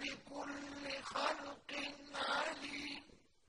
بِكُلِّ